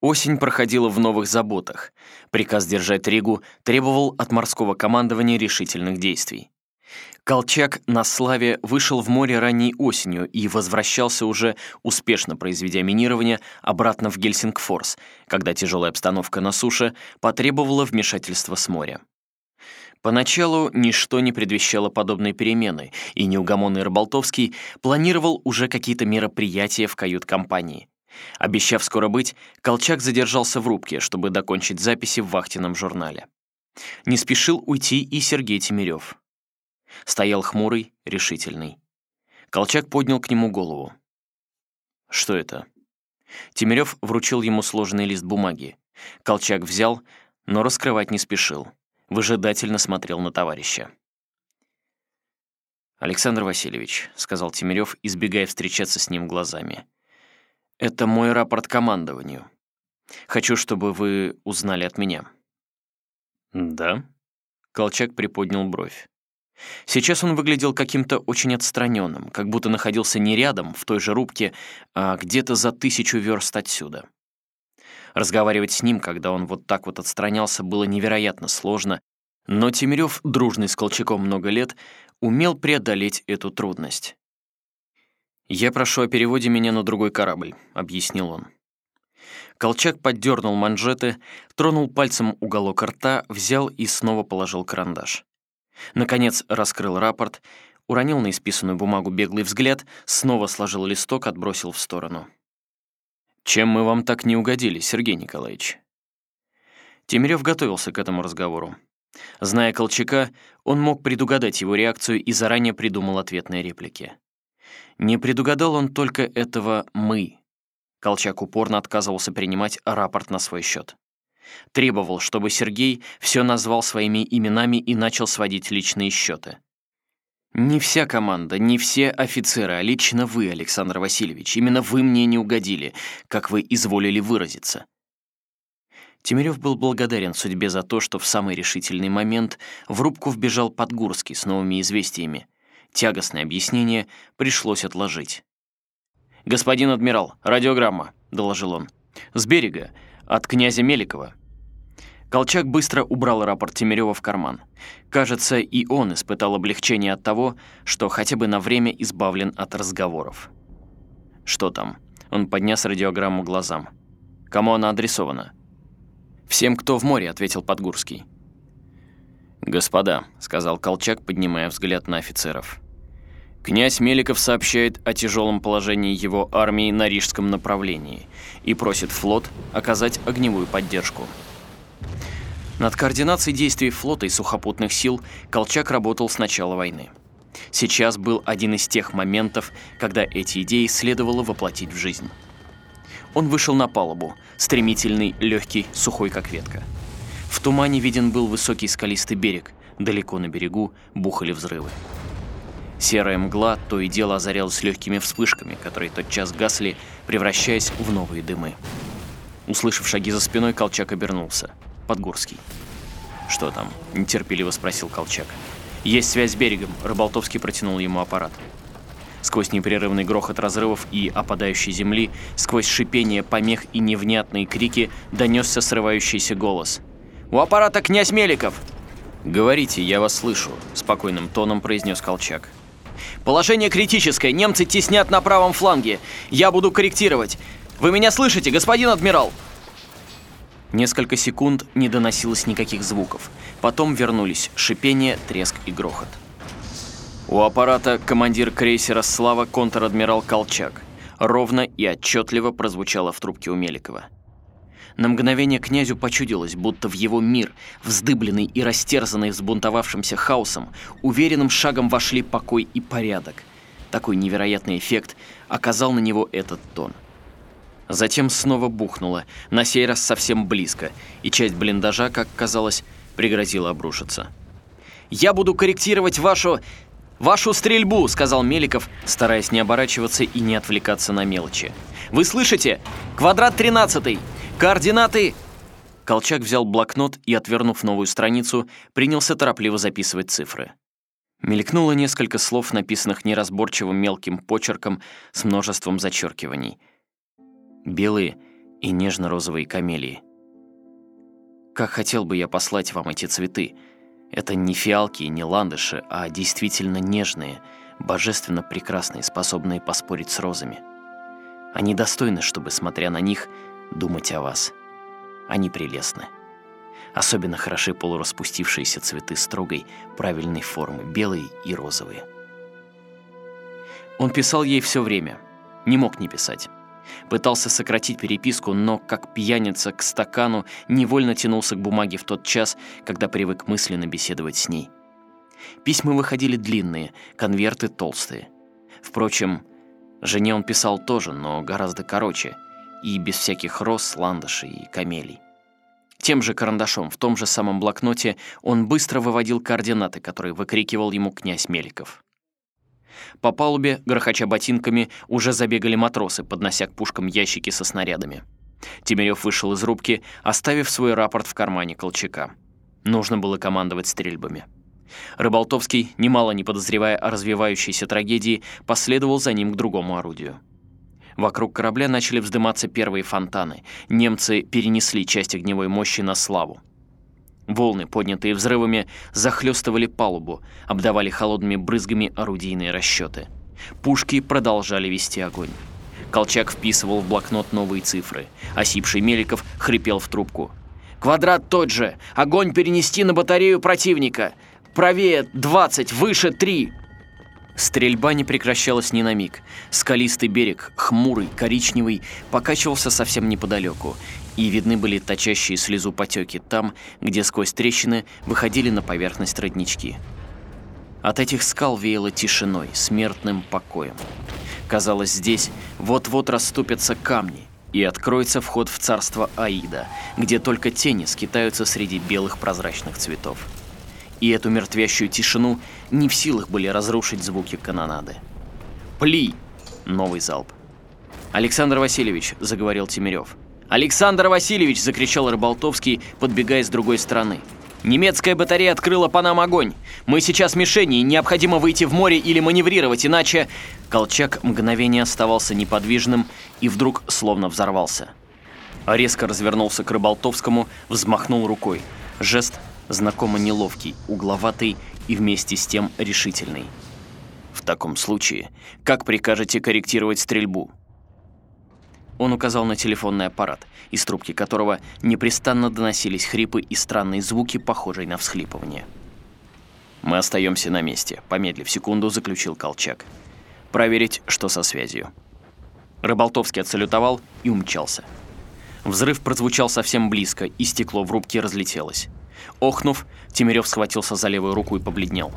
Осень проходила в новых заботах. Приказ держать Ригу требовал от морского командования решительных действий. Колчак на славе вышел в море ранней осенью и возвращался уже, успешно произведя минирование, обратно в Гельсингфорс, когда тяжелая обстановка на суше потребовала вмешательства с моря. Поначалу ничто не предвещало подобной перемены, и неугомонный Рыболтовский планировал уже какие-то мероприятия в кают-компании. Обещав скоро быть, Колчак задержался в рубке, чтобы докончить записи в вахтенном журнале. Не спешил уйти и Сергей Тимирев. Стоял хмурый, решительный. Колчак поднял к нему голову. «Что это?» Тимирев вручил ему сложенный лист бумаги. Колчак взял, но раскрывать не спешил выжидательно смотрел на товарища. «Александр Васильевич», — сказал Тимирев, избегая встречаться с ним глазами, — «это мой рапорт командованию. Хочу, чтобы вы узнали от меня». «Да?» — Колчак приподнял бровь. Сейчас он выглядел каким-то очень отстраненным, как будто находился не рядом, в той же рубке, а где-то за тысячу верст отсюда. Разговаривать с ним, когда он вот так вот отстранялся, было невероятно сложно, но Тимирёв, дружный с Колчаком много лет, умел преодолеть эту трудность. «Я прошу о переводе меня на другой корабль», — объяснил он. Колчак поддернул манжеты, тронул пальцем уголок рта, взял и снова положил карандаш. Наконец раскрыл рапорт, уронил на исписанную бумагу беглый взгляд, снова сложил листок, отбросил в сторону. «Чем мы вам так не угодили, Сергей Николаевич?» Темирев готовился к этому разговору. Зная Колчака, он мог предугадать его реакцию и заранее придумал ответные реплики. Не предугадал он только этого «мы». Колчак упорно отказывался принимать рапорт на свой счет. Требовал, чтобы Сергей все назвал своими именами и начал сводить личные счеты. Не вся команда, не все офицеры, а лично вы, Александр Васильевич. Именно вы мне не угодили, как вы изволили выразиться. Тимирев был благодарен судьбе за то, что в самый решительный момент в рубку вбежал Подгурский с новыми известиями. Тягостное объяснение пришлось отложить. «Господин адмирал, радиограмма», — доложил он. «С берега, от князя Меликова». Колчак быстро убрал рапорт Тимирева в карман. Кажется, и он испытал облегчение от того, что хотя бы на время избавлен от разговоров. «Что там?» Он поднес радиограмму глазам. «Кому она адресована?» «Всем, кто в море», — ответил Подгурский. «Господа», — сказал Колчак, поднимая взгляд на офицеров. «Князь Меликов сообщает о тяжелом положении его армии на рижском направлении и просит флот оказать огневую поддержку». Над координацией действий флота и сухопутных сил Колчак работал с начала войны. Сейчас был один из тех моментов, когда эти идеи следовало воплотить в жизнь. Он вышел на палубу, стремительный, легкий, сухой, как ветка. В тумане виден был высокий скалистый берег, далеко на берегу бухали взрывы. Серая мгла то и дело озарялась легкими вспышками, которые тотчас гасли, превращаясь в новые дымы. Услышав шаги за спиной, Колчак обернулся – Подгорский. «Что там?» – нетерпеливо спросил Колчак. «Есть связь с берегом», – Рыболтовский протянул ему аппарат. Сквозь непрерывный грохот разрывов и опадающей земли, сквозь шипение помех и невнятные крики донесся срывающийся голос. «У аппарата князь Меликов!» «Говорите, я вас слышу», – спокойным тоном произнес Колчак. «Положение критическое, немцы теснят на правом фланге. Я буду корректировать. Вы меня слышите, господин адмирал?» Несколько секунд не доносилось никаких звуков. Потом вернулись шипение, треск и грохот. У аппарата командир крейсера «Слава» контр-адмирал Колчак. Ровно и отчетливо прозвучало в трубке у Меликова. На мгновение князю почудилось, будто в его мир, вздыбленный и растерзанный взбунтовавшимся хаосом, уверенным шагом вошли покой и порядок. Такой невероятный эффект оказал на него этот тон – Затем снова бухнуло, на сей раз совсем близко, и часть блиндажа, как казалось, пригрозила обрушиться. «Я буду корректировать вашу... вашу стрельбу», — сказал Меликов, стараясь не оборачиваться и не отвлекаться на мелочи. «Вы слышите? Квадрат 13 Координаты...» Колчак взял блокнот и, отвернув новую страницу, принялся торопливо записывать цифры. Мелькнуло несколько слов, написанных неразборчивым мелким почерком с множеством зачеркиваний — Белые, и нежно-розовые камелии. Как хотел бы я послать вам эти цветы. Это не фиалки и не ландыши, а действительно нежные, божественно прекрасные, способные поспорить с розами. Они достойны, чтобы, смотря на них, думать о вас. Они прелестны. Особенно хороши полураспустившиеся цветы строгой, правильной формы, белые и розовые. Он писал ей все время, не мог не писать. Пытался сократить переписку, но, как пьяница к стакану, невольно тянулся к бумаге в тот час, когда привык мысленно беседовать с ней. Письма выходили длинные, конверты толстые. Впрочем, жене он писал тоже, но гораздо короче, и без всяких роз, ландышей и камелий. Тем же карандашом, в том же самом блокноте, он быстро выводил координаты, которые выкрикивал ему князь Меликов. По палубе, грохоча ботинками, уже забегали матросы, поднося к пушкам ящики со снарядами. Тимирёв вышел из рубки, оставив свой рапорт в кармане Колчака. Нужно было командовать стрельбами. Рыболтовский, немало не подозревая о развивающейся трагедии, последовал за ним к другому орудию. Вокруг корабля начали вздыматься первые фонтаны. Немцы перенесли часть огневой мощи на славу. Волны, поднятые взрывами, захлестывали палубу, обдавали холодными брызгами орудийные расчеты. Пушки продолжали вести огонь. Колчак вписывал в блокнот новые цифры. Осипший Меликов хрипел в трубку. «Квадрат тот же! Огонь перенести на батарею противника! Правее 20, выше 3!» Стрельба не прекращалась ни на миг. Скалистый берег, хмурый, коричневый, покачивался совсем неподалеку, и видны были точащие слезу потеки там, где сквозь трещины выходили на поверхность роднички. От этих скал веяло тишиной, смертным покоем. Казалось, здесь вот-вот расступятся камни, и откроется вход в царство Аида, где только тени скитаются среди белых прозрачных цветов. И эту мертвящую тишину не в силах были разрушить звуки канонады. «Пли!» — новый залп. «Александр Васильевич», — заговорил Тимирев, — «Александр Васильевич!» – закричал Рыболтовский, подбегая с другой стороны. «Немецкая батарея открыла по нам огонь. Мы сейчас мишени, и необходимо выйти в море или маневрировать, иначе...» Колчак мгновение оставался неподвижным и вдруг словно взорвался. Резко развернулся к Рыболтовскому, взмахнул рукой. Жест знакомо неловкий, угловатый и вместе с тем решительный. «В таком случае, как прикажете корректировать стрельбу?» Он указал на телефонный аппарат, из трубки которого непрестанно доносились хрипы и странные звуки, похожие на всхлипывание. «Мы остаемся на месте», — помедлив секунду, заключил Колчак. «Проверить, что со связью». Рыболтовский отсалютовал и умчался. Взрыв прозвучал совсем близко, и стекло в рубке разлетелось. Охнув, Тимирёв схватился за левую руку и побледнел.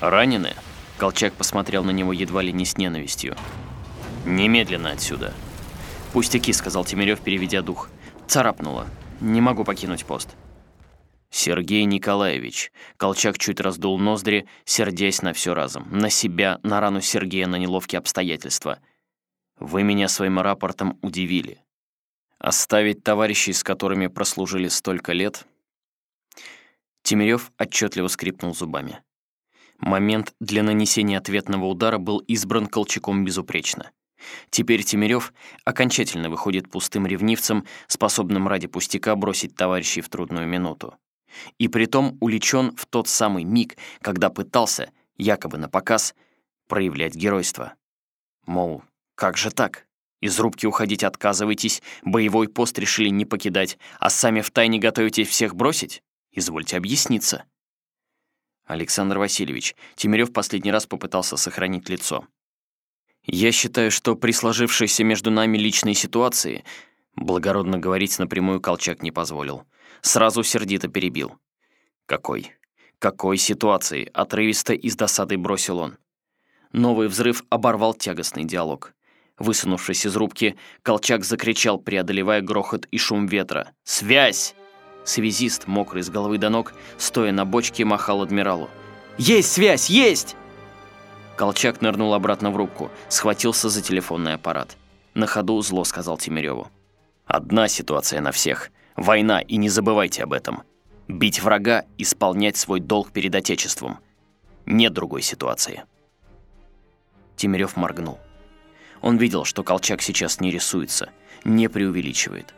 «Ранены?» Колчак посмотрел на него едва ли не с ненавистью. «Немедленно отсюда!» «Пустяки», — сказал Тимирёв, переведя дух. «Царапнуло. Не могу покинуть пост». «Сергей Николаевич». Колчак чуть раздул ноздри, сердясь на все разом. На себя, на рану Сергея, на неловкие обстоятельства. «Вы меня своим рапортом удивили. Оставить товарищей, с которыми прослужили столько лет...» Тимирёв отчетливо скрипнул зубами. Момент для нанесения ответного удара был избран Колчаком безупречно. Теперь Тимирёв окончательно выходит пустым ревнивцем, способным ради пустяка бросить товарищей в трудную минуту. И притом уличен в тот самый миг, когда пытался, якобы на показ, проявлять геройство. Мол, как же так? Из рубки уходить отказываетесь, боевой пост решили не покидать, а сами втайне готовитесь всех бросить? Извольте объясниться. Александр Васильевич, Тимирёв последний раз попытался сохранить лицо. Я считаю, что при сложившейся между нами личной ситуации благородно говорить напрямую Колчак не позволил. Сразу сердито перебил. «Какой? Какой ситуации?» — отрывисто и с досадой бросил он. Новый взрыв оборвал тягостный диалог. Высунувшись из рубки, Колчак закричал, преодолевая грохот и шум ветра. «Связь!» Связист, мокрый с головы до ног, стоя на бочке, махал адмиралу. «Есть связь! Есть!» Колчак нырнул обратно в рубку, схватился за телефонный аппарат. На ходу зло сказал Тимирёву. «Одна ситуация на всех. Война, и не забывайте об этом. Бить врага, исполнять свой долг перед Отечеством. Нет другой ситуации». Тимирёв моргнул. Он видел, что Колчак сейчас не рисуется. не преувеличивает.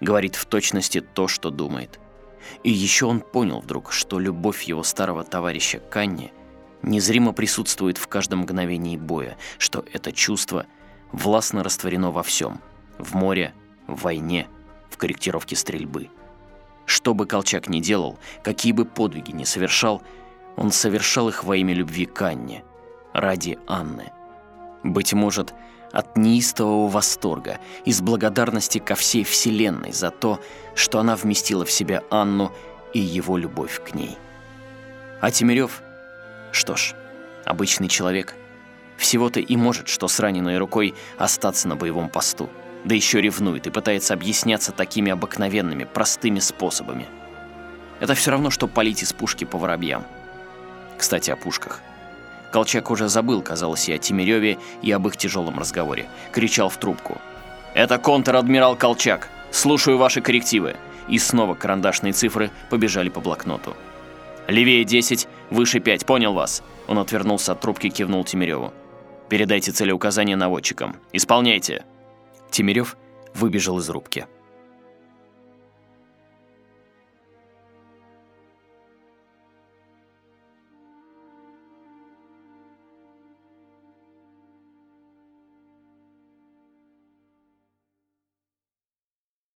Говорит в точности то, что думает. И еще он понял вдруг, что любовь его старого товарища Канни незримо присутствует в каждом мгновении боя, что это чувство властно растворено во всем – в море, в войне, в корректировке стрельбы. Что бы Колчак ни делал, какие бы подвиги ни совершал, он совершал их во имя любви к Анне, ради Анны. Быть может, от неистового восторга, из благодарности ко всей Вселенной за то, что она вместила в себя Анну и его любовь к ней. А Тимирев? Что ж, обычный человек. Всего-то и может, что с раненой рукой остаться на боевом посту. Да еще ревнует и пытается объясняться такими обыкновенными, простыми способами. Это все равно, что палить из пушки по воробьям. Кстати, о пушках. Колчак уже забыл, казалось, и о Тимиреве, и об их тяжелом разговоре. Кричал в трубку. «Это контр-адмирал Колчак! Слушаю ваши коррективы!» И снова карандашные цифры побежали по блокноту. «Левее 10, выше 5, понял вас!» Он отвернулся от трубки и кивнул Тимиреву. «Передайте целеуказания наводчикам. Исполняйте!» Тимирев выбежал из рубки.